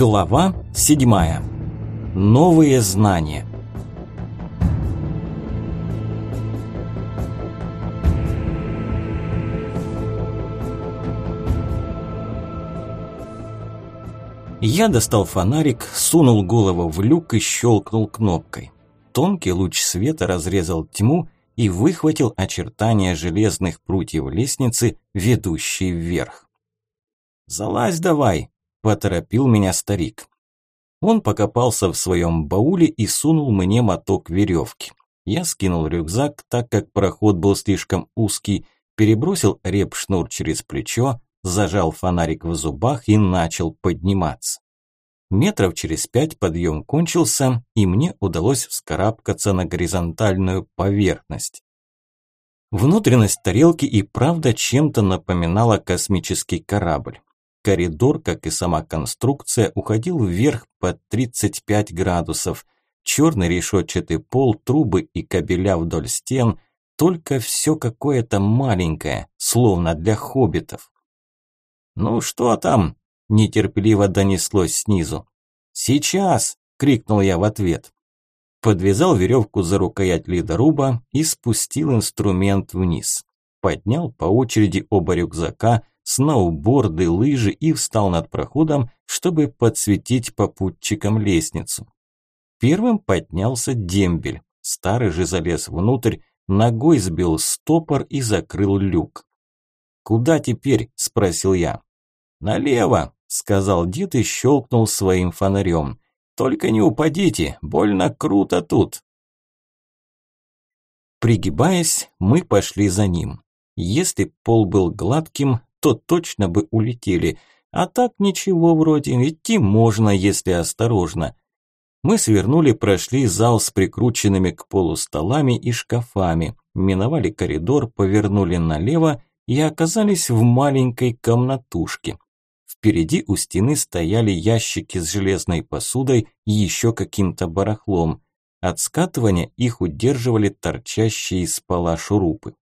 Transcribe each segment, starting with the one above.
Глава седьмая. Новые знания. Я достал фонарик, сунул голову в люк и щелкнул кнопкой. Тонкий луч света разрезал тьму и выхватил очертания железных прутьев лестницы, ведущей вверх. «Залазь давай!» – поторопил меня старик. Он покопался в своем бауле и сунул мне моток веревки. Я скинул рюкзак, так как проход был слишком узкий, перебросил реп-шнур через плечо, зажал фонарик в зубах и начал подниматься. Метров через пять подъем кончился, и мне удалось вскарабкаться на горизонтальную поверхность. Внутренность тарелки и правда чем-то напоминала космический корабль. Коридор, как и сама конструкция, уходил вверх под 35 градусов. Черный решетчатый пол, трубы и кабеля вдоль стен, только все какое-то маленькое, словно для хоббитов. «Ну что там?» – нетерпеливо донеслось снизу. «Сейчас!» – крикнул я в ответ. Подвязал веревку за рукоять ледоруба и спустил инструмент вниз. Поднял по очереди оба рюкзака, сноуборды, лыжи и встал над проходом, чтобы подсветить попутчикам лестницу. Первым поднялся дембель. Старый же залез внутрь, ногой сбил стопор и закрыл люк. «Куда теперь?» – спросил я. «Налево», – сказал дед и щелкнул своим фонарем. «Только не упадите, больно круто тут». Пригибаясь, мы пошли за ним. Если пол был гладким, то точно бы улетели. А так ничего вроде, идти можно, если осторожно. Мы свернули, прошли зал с прикрученными к полу столами и шкафами, миновали коридор, повернули налево и оказались в маленькой комнатушке. Впереди у стены стояли ящики с железной посудой и еще каким-то барахлом. От скатывания их удерживали торчащие из пола шурупы.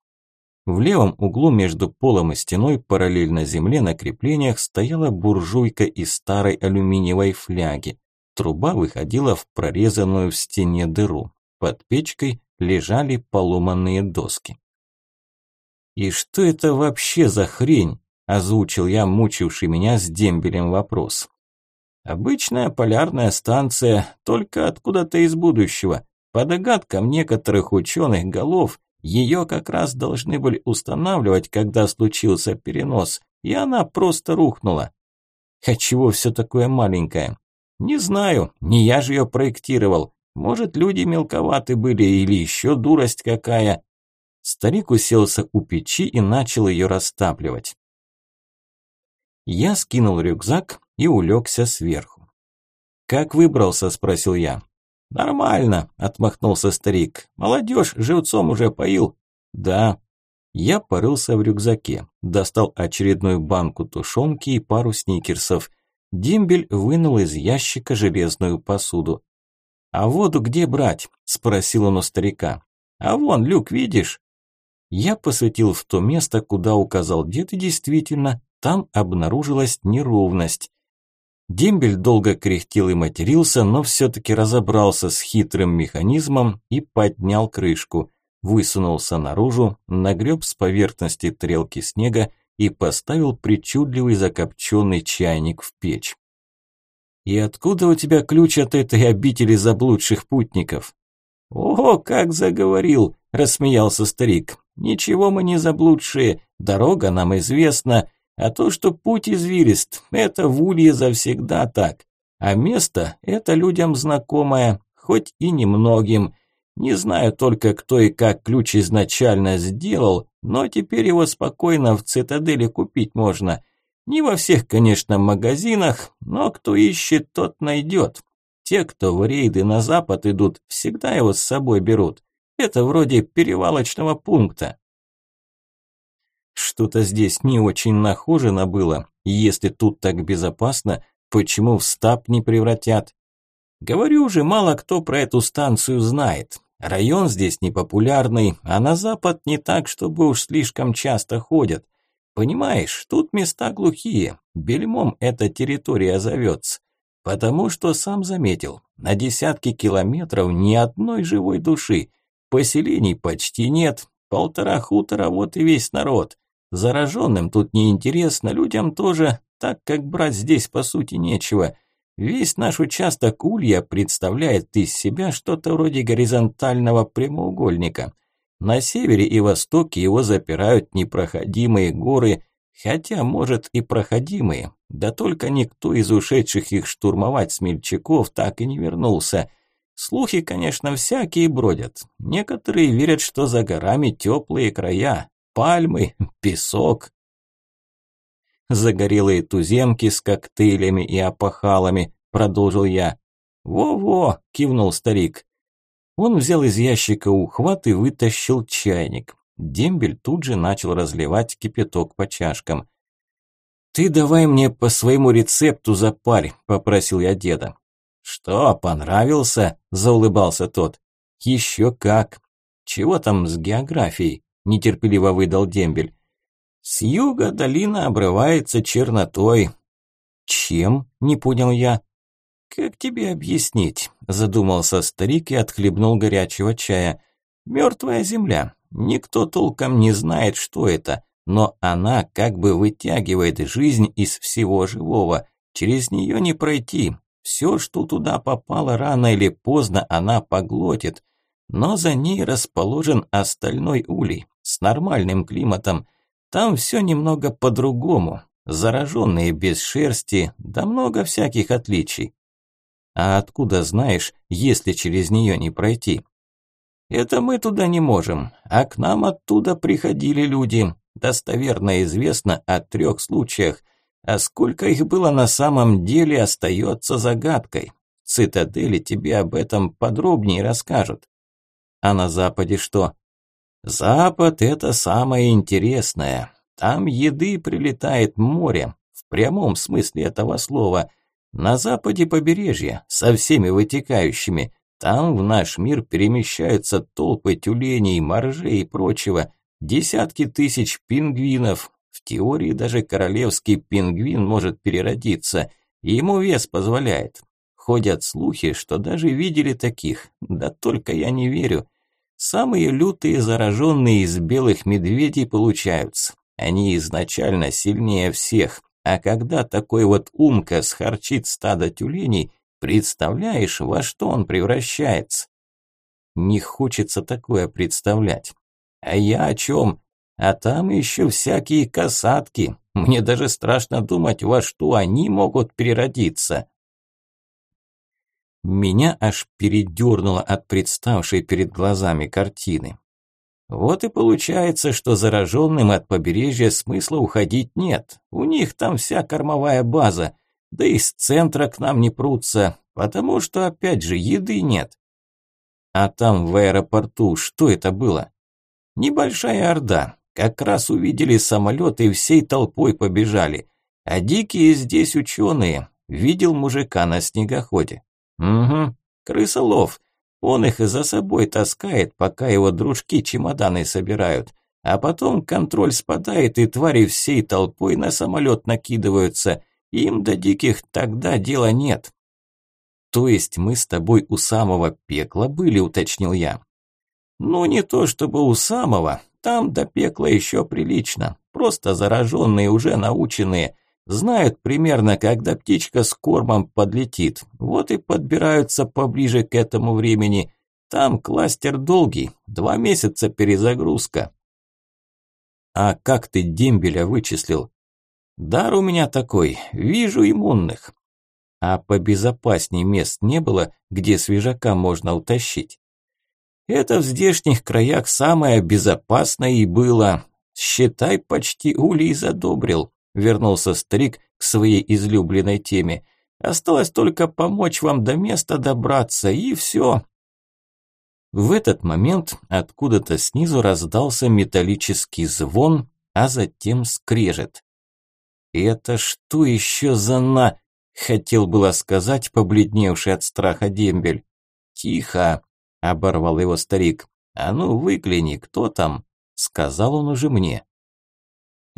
В левом углу между полом и стеной параллельно земле на креплениях стояла буржуйка из старой алюминиевой фляги. Труба выходила в прорезанную в стене дыру. Под печкой лежали поломанные доски. «И что это вообще за хрень?» – озвучил я мучивший меня с дембелем вопрос. «Обычная полярная станция, только откуда-то из будущего. По догадкам некоторых ученых голов, ее как раз должны были устанавливать, когда случился перенос, и она просто рухнула. А чего все такое маленькое? Не знаю, не я же ее проектировал. Может, люди мелковаты были или еще дурость какая. Старик уселся у печи и начал ее растапливать. Я скинул рюкзак и улегся сверху. «Как выбрался?» – спросил я. «Нормально», – отмахнулся старик. «Молодежь живцом уже поил». «Да». Я порылся в рюкзаке, достал очередную банку тушенки и пару сникерсов. Дембель вынул из ящика железную посуду. «А воду где брать?» – спросил он у старика. «А вон, люк, видишь?» Я посветил в то место, куда указал дед, и действительно, там обнаружилась неровность. Дембель долго кряхтел и матерился, но все-таки разобрался с хитрым механизмом и поднял крышку. Высунулся наружу, нагреб с поверхности трелки снега и поставил причудливый закопченный чайник в печь. «И откуда у тебя ключ от этой обители заблудших путников?» «Ого, как заговорил!» – рассмеялся старик. «Ничего мы не заблудшие, дорога нам известна, а то, что путь извилист, это в Улье завсегда так. А место – это людям знакомое, хоть и немногим. Не знаю только, кто и как ключ изначально сделал, но теперь его спокойно в цитадели купить можно. Не во всех, конечно, магазинах, но кто ищет, тот найдет. Те, кто в рейды на запад идут, всегда его с собой берут. Это вроде перевалочного пункта. Что-то здесь не очень нахожено было. Если тут так безопасно, почему в стаб не превратят? Говорю же, мало кто про эту станцию знает. Район здесь непопулярный, а на запад не так, чтобы уж слишком часто ходят. Понимаешь, тут места глухие, бельмом эта территория зовется. Потому что сам заметил, на десятки километров ни одной живой души, поселений почти нет, полтора хутора, вот и весь народ. Зараженным тут неинтересно, людям тоже, так как брать здесь по сути нечего. Весь наш участок улья представляет из себя что-то вроде горизонтального прямоугольника. На севере и востоке его запирают непроходимые горы, хотя, может, и проходимые, да только никто из ушедших их штурмовать смельчаков так и не вернулся. Слухи, конечно, всякие бродят. Некоторые верят, что за горами теплые края, пальмы, песок, загорелые туземки с коктейлями и опахалами, продолжил я. «Во-во!» – кивнул старик. Он взял из ящика ухват и вытащил чайник. Дембель тут же начал разливать кипяток по чашкам. «Ты давай мне по своему рецепту запарь», – попросил я деда. «Что, понравился?» – заулыбался тот. «Еще как! Чего там с географией?» – нетерпеливо выдал Дембель. С юга долина обрывается чернотой. Чем? Не понял я. Как тебе объяснить? Задумался старик и отхлебнул горячего чая. Мертвая земля. Никто толком не знает, что это, но она как бы вытягивает жизнь из всего живого. Через нее не пройти. Все, что туда попало, рано или поздно она поглотит. Но за ней расположен остальной улей с нормальным климатом. Там все немного по-другому. Зараженные без шерсти, да много всяких отличий. А откуда знаешь, если через нее не пройти? Это мы туда не можем, а к нам оттуда приходили люди. Достоверно известно о трех случаях, а сколько их было на самом деле остается загадкой. Цитадели тебе об этом подробнее расскажут. А на Западе что? Запад – это самое интересное. Там еды прилетает море, в прямом смысле этого слова. На западе побережья, со всеми вытекающими. Там в наш мир перемещаются толпы тюленей, моржей и прочего. Десятки тысяч пингвинов. В теории даже королевский пингвин может переродиться. ему вес позволяет. Ходят слухи, что даже видели таких. Да только я не верю. Самые лютые зараженные из белых медведей получаются. Они изначально сильнее всех, а когда такой вот умка схарчит стадо тюленей, представляешь, во что он превращается? Не хочется такое представлять. А я о чем? А там еще всякие касатки. Мне даже страшно думать, во что они могут переродиться. Меня аж передернуло от представшей перед глазами картины. Вот и получается, что зараженным от побережья смысла уходить нет. У них там вся кормовая база, да и с центра к нам не прутся, потому что, опять же, еды нет. А там в аэропорту что это было? Небольшая орда. Как раз увидели самолет и всей толпой побежали. А дикие здесь ученые. Видел мужика на снегоходе. Угу, крысолов. Он их за собой таскает, пока его дружки чемоданы собирают. А потом контроль спадает, и твари всей толпой на самолет накидываются. Им до диких тогда дела нет. То есть мы с тобой у самого пекла были, уточнил я. Ну, не то чтобы у самого, там до пекла еще прилично. Просто зараженные уже наученные – Знают примерно, когда птичка с кормом подлетит. Вот и подбираются поближе к этому времени. Там кластер долгий, два месяца перезагрузка. А как ты дембеля вычислил? Дар у меня такой, вижу иммунных. А побезопасней мест не было, где свежака можно утащить. Это в здешних краях самое безопасное и было. Считай, почти улей задобрил вернулся старик к своей излюбленной теме. Осталось только помочь вам до места добраться, и все. В этот момент откуда-то снизу раздался металлический звон, а затем скрежет. «Это что еще за на...» – хотел было сказать побледневший от страха дембель. «Тихо!» – оборвал его старик. «А ну выгляни, кто там?» – сказал он уже мне.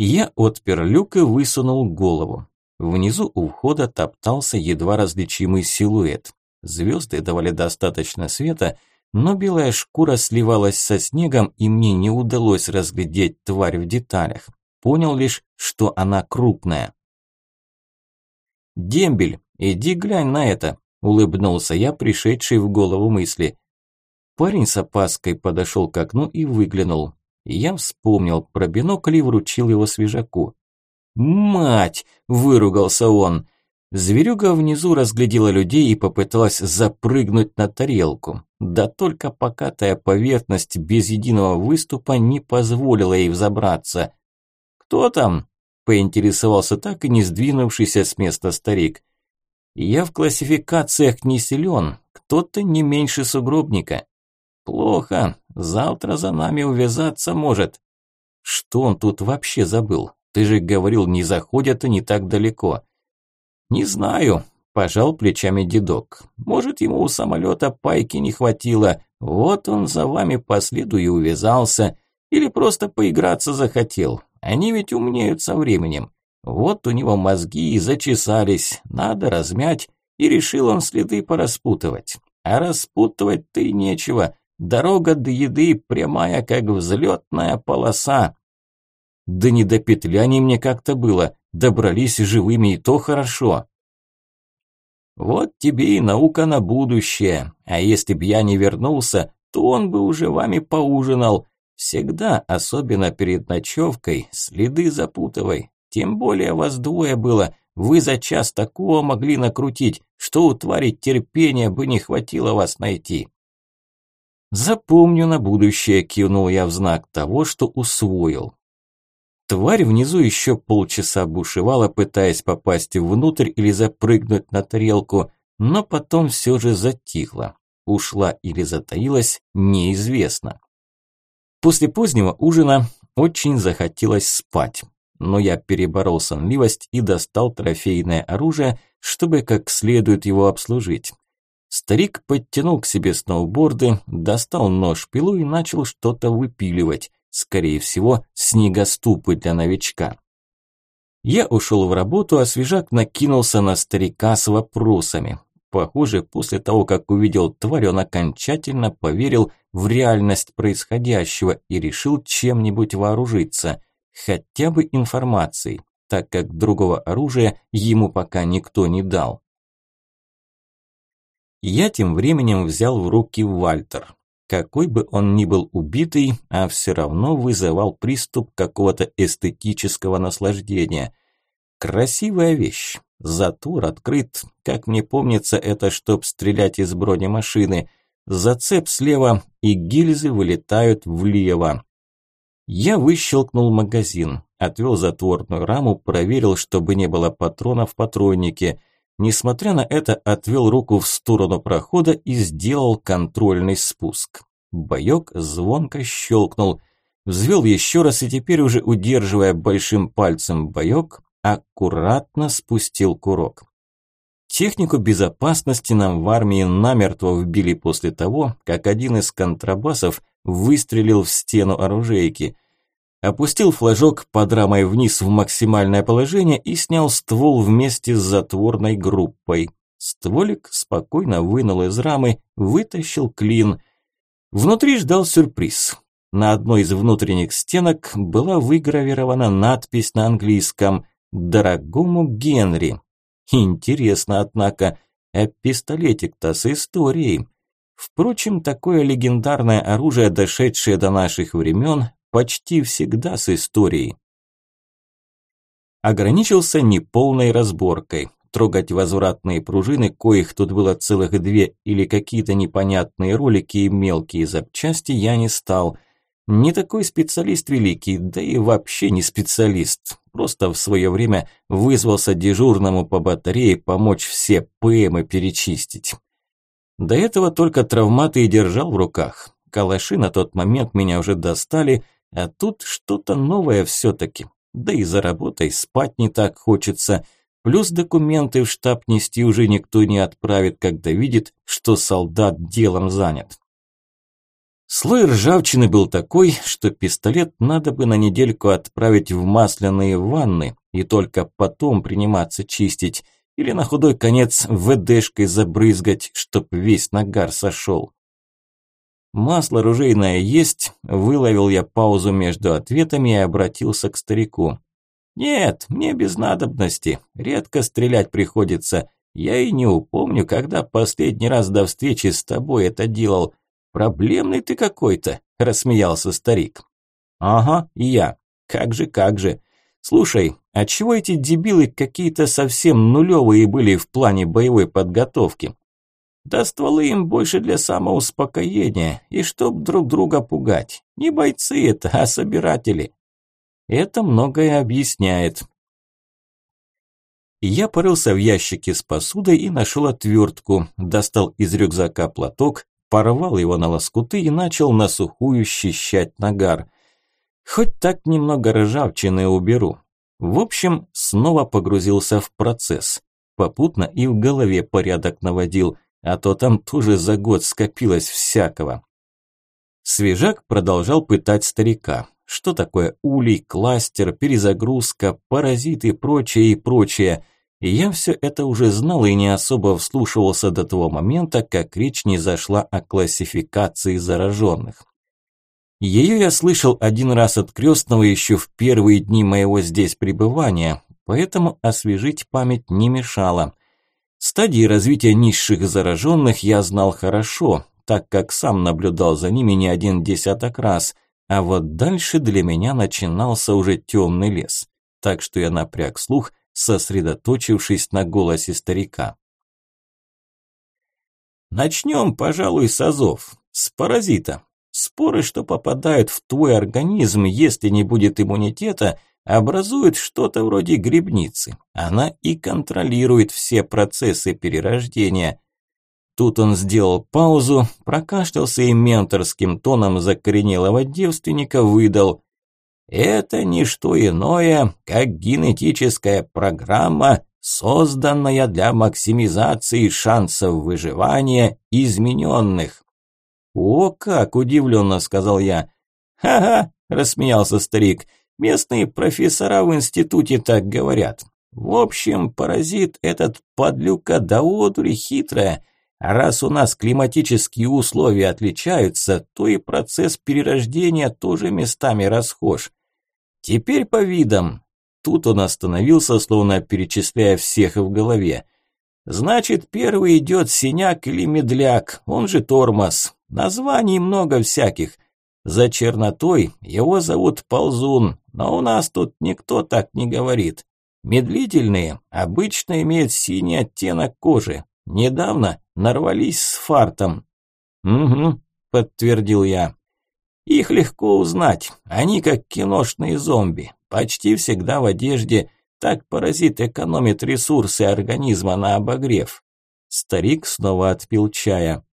Я отпер люк и высунул голову. Внизу у входа топтался едва различимый силуэт. Звезды давали достаточно света, но белая шкура сливалась со снегом, и мне не удалось разглядеть тварь в деталях. Понял лишь, что она крупная. «Дембель, иди глянь на это», – улыбнулся я, пришедший в голову мысли. Парень с опаской подошел к окну и выглянул. Я вспомнил про бинокль и вручил его свежаку. «Мать!» – выругался он. Зверюга внизу разглядела людей и попыталась запрыгнуть на тарелку. Да только покатая поверхность без единого выступа не позволила ей взобраться. «Кто там?» – поинтересовался так и не сдвинувшийся с места старик. «Я в классификациях не силен, кто-то не меньше сугробника». «Плохо, завтра за нами увязаться может». «Что он тут вообще забыл? Ты же говорил, не заходят и не так далеко». «Не знаю», – пожал плечами дедок. «Может, ему у самолета пайки не хватило, вот он за вами по следу и увязался, или просто поиграться захотел. Они ведь умнеют со временем. Вот у него мозги и зачесались, надо размять, и решил он следы пораспутывать. А распутывать-то и нечего, дорога до еды прямая, как взлетная полоса». «Да не до петляний мне как-то было», Добрались живыми, и то хорошо. Вот тебе и наука на будущее. А если б я не вернулся, то он бы уже вами поужинал. Всегда, особенно перед ночевкой, следы запутывай. Тем более вас двое было. Вы за час такого могли накрутить, что у твари терпения бы не хватило вас найти. Запомню на будущее, кивнул я в знак того, что усвоил. Тварь внизу еще полчаса бушевала, пытаясь попасть внутрь или запрыгнуть на тарелку, но потом все же затихла. Ушла или затаилась, неизвестно. После позднего ужина очень захотелось спать, но я переборол сонливость и достал трофейное оружие, чтобы как следует его обслужить. Старик подтянул к себе сноуборды, достал нож-пилу и начал что-то выпиливать скорее всего, снегоступы для новичка. Я ушел в работу, а свежак накинулся на старика с вопросами. Похоже, после того, как увидел тварь, он окончательно поверил в реальность происходящего и решил чем-нибудь вооружиться, хотя бы информацией, так как другого оружия ему пока никто не дал. Я тем временем взял в руки Вальтер. Какой бы он ни был убитый, а все равно вызывал приступ какого-то эстетического наслаждения. Красивая вещь. Затвор открыт, как мне помнится, это чтоб стрелять из бронемашины. Зацеп слева, и гильзы вылетают влево. Я выщелкнул магазин, отвел затворную раму, проверил, чтобы не было патронов в патроннике. Несмотря на это, отвел руку в сторону прохода и сделал контрольный спуск. Боек звонко щелкнул. Взвел еще раз и теперь уже удерживая большим пальцем боек, аккуратно спустил курок. Технику безопасности нам в армии намертво вбили после того, как один из контрабасов выстрелил в стену оружейки – опустил флажок под рамой вниз в максимальное положение и снял ствол вместе с затворной группой. Стволик спокойно вынул из рамы, вытащил клин. Внутри ждал сюрприз. На одной из внутренних стенок была выгравирована надпись на английском «Дорогому Генри». Интересно, однако, а пистолетик-то с историей. Впрочем, такое легендарное оружие, дошедшее до наших времен, почти всегда с историей. Ограничился неполной разборкой. Трогать возвратные пружины, коих тут было целых две, или какие-то непонятные ролики и мелкие запчасти, я не стал. Не такой специалист великий, да и вообще не специалист. Просто в свое время вызвался дежурному по батарее помочь все ПМы перечистить. До этого только травматы и держал в руках. Калаши на тот момент меня уже достали – а тут что-то новое все-таки. Да и за работой спать не так хочется. Плюс документы в штаб нести уже никто не отправит, когда видит, что солдат делом занят. Слой ржавчины был такой, что пистолет надо бы на недельку отправить в масляные ванны, и только потом приниматься чистить, или на худой конец ВДшкой забрызгать, чтоб весь нагар сошел. Масло ружейное есть, выловил я паузу между ответами и обратился к старику. Нет, мне без надобности, редко стрелять приходится. Я и не упомню, когда последний раз до встречи с тобой это делал. Проблемный ты какой-то, рассмеялся старик. Ага, и я. Как же, как же. Слушай, а чего эти дебилы какие-то совсем нулевые были в плане боевой подготовки? Да стволы им больше для самоуспокоения и чтоб друг друга пугать. Не бойцы это, а собиратели. Это многое объясняет. Я порылся в ящике с посудой и нашел отвертку, достал из рюкзака платок, порвал его на лоскуты и начал на сухую счищать нагар. Хоть так немного ржавчины уберу. В общем, снова погрузился в процесс. Попутно и в голове порядок наводил – а то там тоже за год скопилось всякого. Свежак продолжал пытать старика. Что такое улей, кластер, перезагрузка, паразиты прочее и прочее. И я все это уже знал и не особо вслушивался до того момента, как речь не зашла о классификации зараженных. Ее я слышал один раз от крестного еще в первые дни моего здесь пребывания, поэтому освежить память не мешало. Стадии развития низших зараженных я знал хорошо, так как сам наблюдал за ними не один десяток раз, а вот дальше для меня начинался уже темный лес, так что я напряг слух, сосредоточившись на голосе старика. Начнем, пожалуй, с азов, с паразита. Споры, что попадают в твой организм, если не будет иммунитета, образует что-то вроде грибницы. Она и контролирует все процессы перерождения. Тут он сделал паузу, прокашлялся и менторским тоном закоренелого девственника выдал «Это не что иное, как генетическая программа, созданная для максимизации шансов выживания измененных». «О, как!» – удивленно сказал я. «Ха-ха!» – рассмеялся старик – Местные профессора в институте так говорят. В общем, паразит этот подлюка до одури хитрая. Раз у нас климатические условия отличаются, то и процесс перерождения тоже местами расхож. Теперь по видам. Тут он остановился, словно перечисляя всех в голове. Значит, первый идет синяк или медляк, он же тормоз. Названий много всяких – за чернотой его зовут Ползун, но у нас тут никто так не говорит. Медлительные обычно имеют синий оттенок кожи. Недавно нарвались с фартом. «Угу», – подтвердил я. «Их легко узнать. Они как киношные зомби. Почти всегда в одежде. Так паразит экономит ресурсы организма на обогрев». Старик снова отпил чая.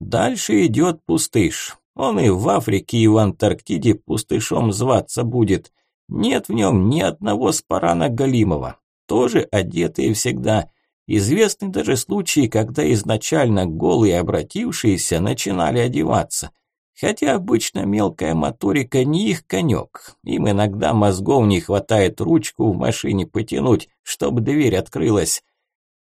Дальше идет пустыш. Он и в Африке, и в Антарктиде пустышом зваться будет. Нет в нем ни одного спарана Галимова. Тоже одетые всегда. Известны даже случаи, когда изначально голые обратившиеся начинали одеваться. Хотя обычно мелкая моторика не их конек. Им иногда мозгов не хватает ручку в машине потянуть, чтобы дверь открылась.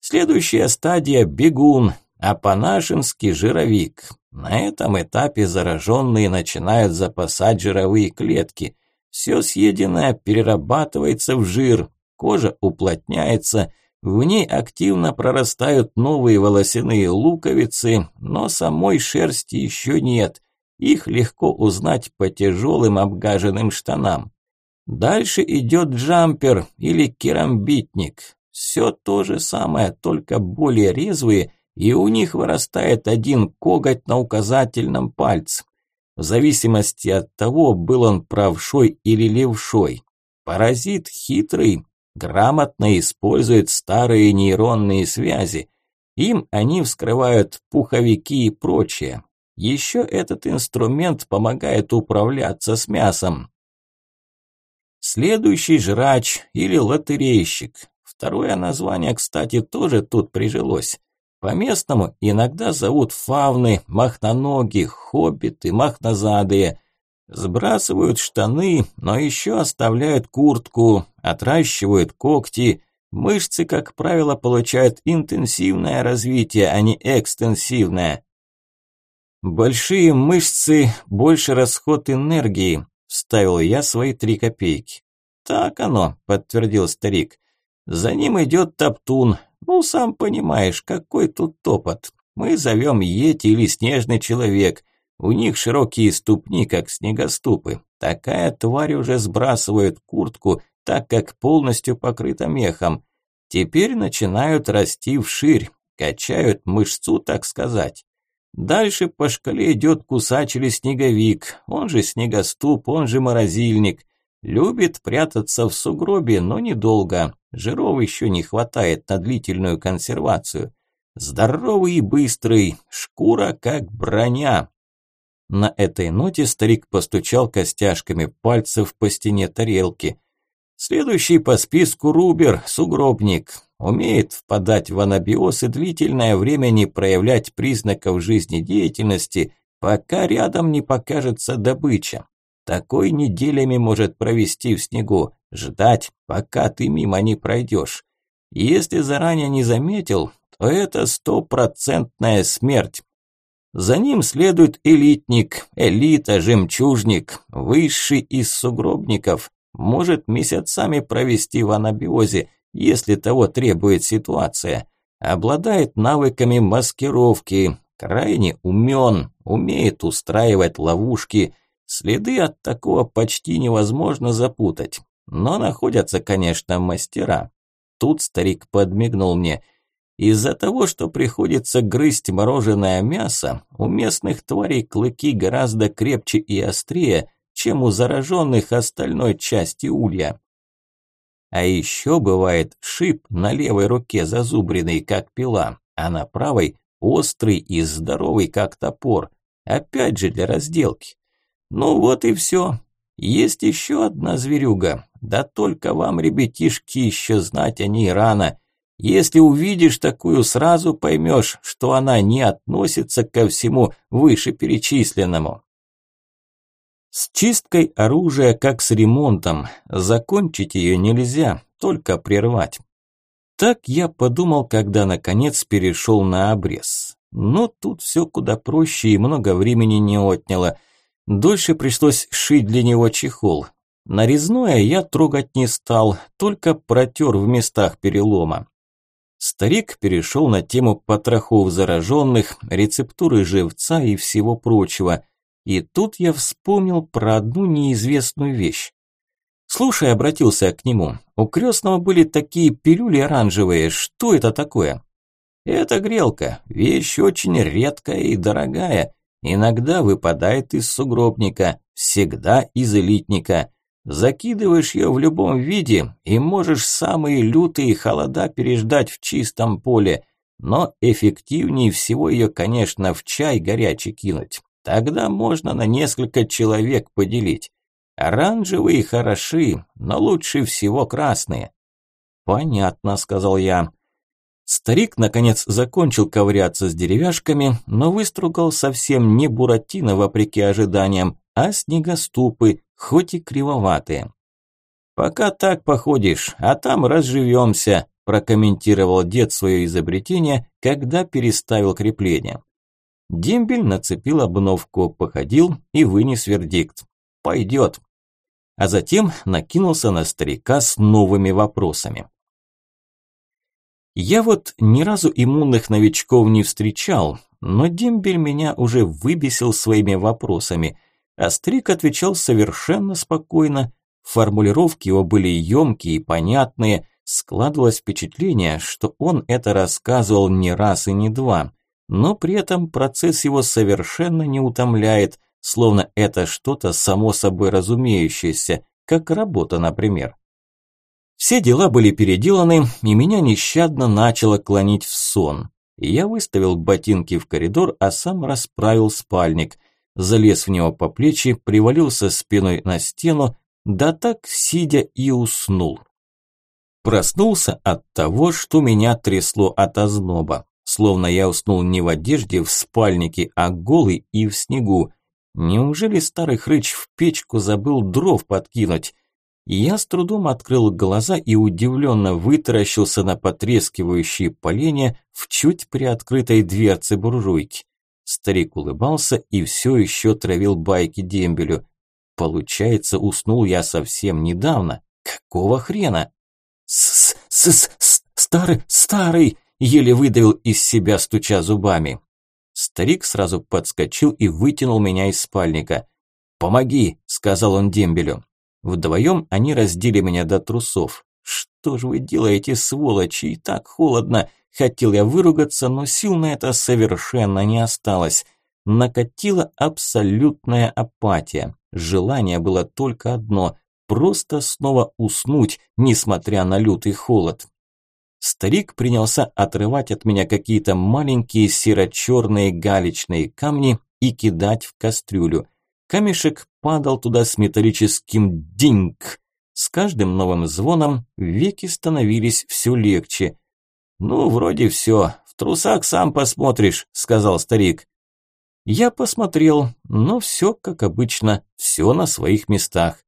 Следующая стадия – бегун, а по-нашенски – жировик. На этом этапе зараженные начинают запасать жировые клетки. Все съеденное перерабатывается в жир, кожа уплотняется, в ней активно прорастают новые волосяные луковицы, но самой шерсти еще нет. Их легко узнать по тяжелым обгаженным штанам. Дальше идет джампер или керамбитник. Все то же самое, только более резвые и у них вырастает один коготь на указательном пальце. В зависимости от того, был он правшой или левшой. Паразит хитрый, грамотно использует старые нейронные связи. Им они вскрывают пуховики и прочее. Еще этот инструмент помогает управляться с мясом. Следующий жрач или лотерейщик. Второе название, кстати, тоже тут прижилось. По-местному иногда зовут фавны, махноноги, хоббиты, махнозадые. Сбрасывают штаны, но еще оставляют куртку, отращивают когти. Мышцы, как правило, получают интенсивное развитие, а не экстенсивное. Большие мышцы, больше расход энергии, вставил я свои три копейки. Так оно, подтвердил старик. За ним идет топтун. Ну, сам понимаешь, какой тут топот. Мы зовем Йети или Снежный Человек. У них широкие ступни, как снегоступы. Такая тварь уже сбрасывает куртку, так как полностью покрыта мехом. Теперь начинают расти вширь, качают мышцу, так сказать. Дальше по шкале идет кусач или снеговик, он же снегоступ, он же морозильник. Любит прятаться в сугробе, но недолго. Жиров еще не хватает на длительную консервацию. Здоровый и быстрый, шкура как броня. На этой ноте старик постучал костяшками пальцев по стене тарелки. Следующий по списку Рубер, сугробник. Умеет впадать в анабиоз и длительное время не проявлять признаков жизнедеятельности, пока рядом не покажется добыча. Такой неделями может провести в снегу, ждать, пока ты мимо не пройдешь. Если заранее не заметил, то это стопроцентная смерть. За ним следует элитник, элита, жемчужник, высший из сугробников, может месяцами провести в анабиозе, если того требует ситуация. Обладает навыками маскировки, крайне умен, умеет устраивать ловушки. Следы от такого почти невозможно запутать. Но находятся, конечно, мастера. Тут старик подмигнул мне – из-за того, что приходится грызть мороженое мясо, у местных тварей клыки гораздо крепче и острее, чем у зараженных остальной части улья. А еще бывает шип на левой руке зазубренный, как пила, а на правой острый и здоровый, как топор. Опять же для разделки. Ну вот и все. Есть еще одна зверюга. Да только вам, ребятишки, еще знать о ней рано. Если увидишь такую, сразу поймешь, что она не относится ко всему вышеперечисленному. С чисткой оружия, как с ремонтом, закончить ее нельзя, только прервать. Так я подумал, когда наконец перешел на обрез. Но тут все куда проще и много времени не отняло. Дольше пришлось шить для него чехол. Нарезное я трогать не стал, только протер в местах перелома. Старик перешел на тему потрохов зараженных, рецептуры живца и всего прочего. И тут я вспомнил про одну неизвестную вещь. «Слушай», – обратился к нему, – «у крестного были такие пилюли оранжевые, что это такое?» «Это грелка, вещь очень редкая и дорогая, иногда выпадает из сугробника, всегда из элитника». Закидываешь ее в любом виде и можешь самые лютые холода переждать в чистом поле, но эффективнее всего ее, конечно, в чай горячий кинуть. Тогда можно на несколько человек поделить. Оранжевые хороши, но лучше всего красные. Понятно, сказал я. Старик, наконец, закончил ковыряться с деревяшками, но выстругал совсем не буратино, вопреки ожиданиям, а снегоступы, хоть и кривоватые. «Пока так походишь, а там разживемся», – прокомментировал дед свое изобретение, когда переставил крепление. Дембель нацепил обновку, походил и вынес вердикт. «Пойдет». А затем накинулся на старика с новыми вопросами. Я вот ни разу иммунных новичков не встречал, но Дембель меня уже выбесил своими вопросами – Астрик отвечал совершенно спокойно. Формулировки его были емкие и понятные. Складывалось впечатление, что он это рассказывал не раз и не два. Но при этом процесс его совершенно не утомляет, словно это что-то само собой разумеющееся, как работа, например. Все дела были переделаны, и меня нещадно начало клонить в сон. Я выставил ботинки в коридор, а сам расправил спальник – залез в него по плечи, привалился спиной на стену, да так сидя и уснул. Проснулся от того, что меня трясло от озноба, словно я уснул не в одежде в спальнике, а голый и в снегу. Неужели старый хрыч в печку забыл дров подкинуть? Я с трудом открыл глаза и удивленно вытаращился на потрескивающие поленья в чуть приоткрытой дверце буржуйки. Старик улыбался и все еще травил байки дембелю. Получается, уснул я совсем недавно. Какого хрена? С -с -с -с старый, старый, еле выдавил из себя, стуча зубами. Старик сразу подскочил и вытянул меня из спальника. «Помоги», – сказал он дембелю. Вдвоем они раздели меня до трусов. «Что же вы делаете, сволочи? И так холодно!» Хотел я выругаться, но сил на это совершенно не осталось. Накатила абсолютная апатия. Желание было только одно – просто снова уснуть, несмотря на лютый холод. Старик принялся отрывать от меня какие-то маленькие серо-черные галечные камни и кидать в кастрюлю. Камешек падал туда с металлическим динг. С каждым новым звоном веки становились все легче. «Ну, вроде все. В трусах сам посмотришь», – сказал старик. Я посмотрел, но все как обычно, все на своих местах.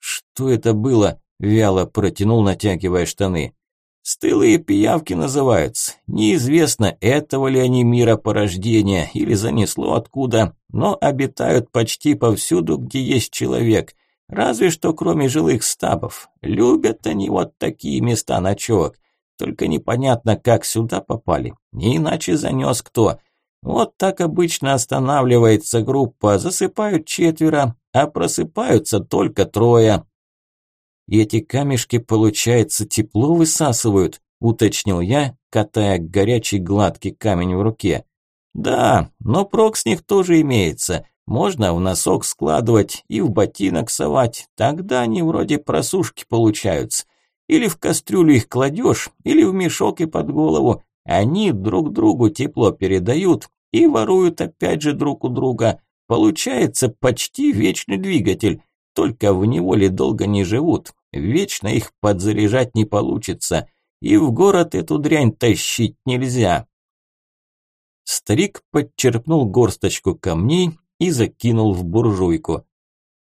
«Что это было?» – вяло протянул, натягивая штаны. Стылые пиявки называются. Неизвестно, этого ли они мира порождения или занесло откуда, но обитают почти повсюду, где есть человек. Разве что кроме жилых стабов. Любят они вот такие места ночевок. Только непонятно, как сюда попали. Не иначе занес кто. Вот так обычно останавливается группа, засыпают четверо, а просыпаются только трое. И эти камешки, получается, тепло высасывают, уточнил я, катая горячий гладкий камень в руке. Да, но прок с них тоже имеется. Можно в носок складывать и в ботинок совать, тогда они вроде просушки получаются. Или в кастрюлю их кладешь, или в мешок и под голову. Они друг другу тепло передают и воруют опять же друг у друга. Получается почти вечный двигатель, только в неволе долго не живут, Вечно их подзаряжать не получится, и в город эту дрянь тащить нельзя. Старик подчерпнул горсточку камней и закинул в буржуйку.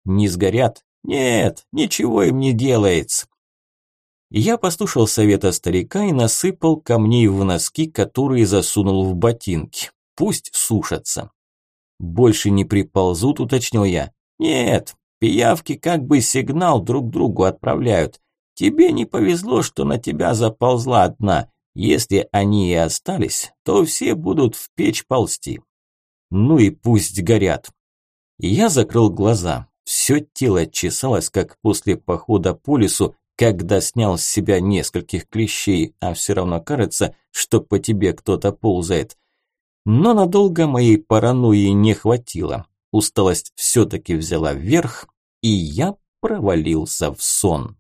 Не сгорят? Нет, ничего им не делается. Я послушал совета старика и насыпал камней в носки, которые засунул в ботинки. Пусть сушатся. Больше не приползут, уточнил я. Нет, Пиявки как бы сигнал друг другу отправляют. Тебе не повезло, что на тебя заползла одна. Если они и остались, то все будут в печь ползти. Ну и пусть горят. Я закрыл глаза. Все тело чесалось, как после похода по лесу, когда снял с себя нескольких клещей, а все равно кажется, что по тебе кто-то ползает. Но надолго моей паранойи не хватило. Усталость все-таки взяла вверх, и я провалился в сон.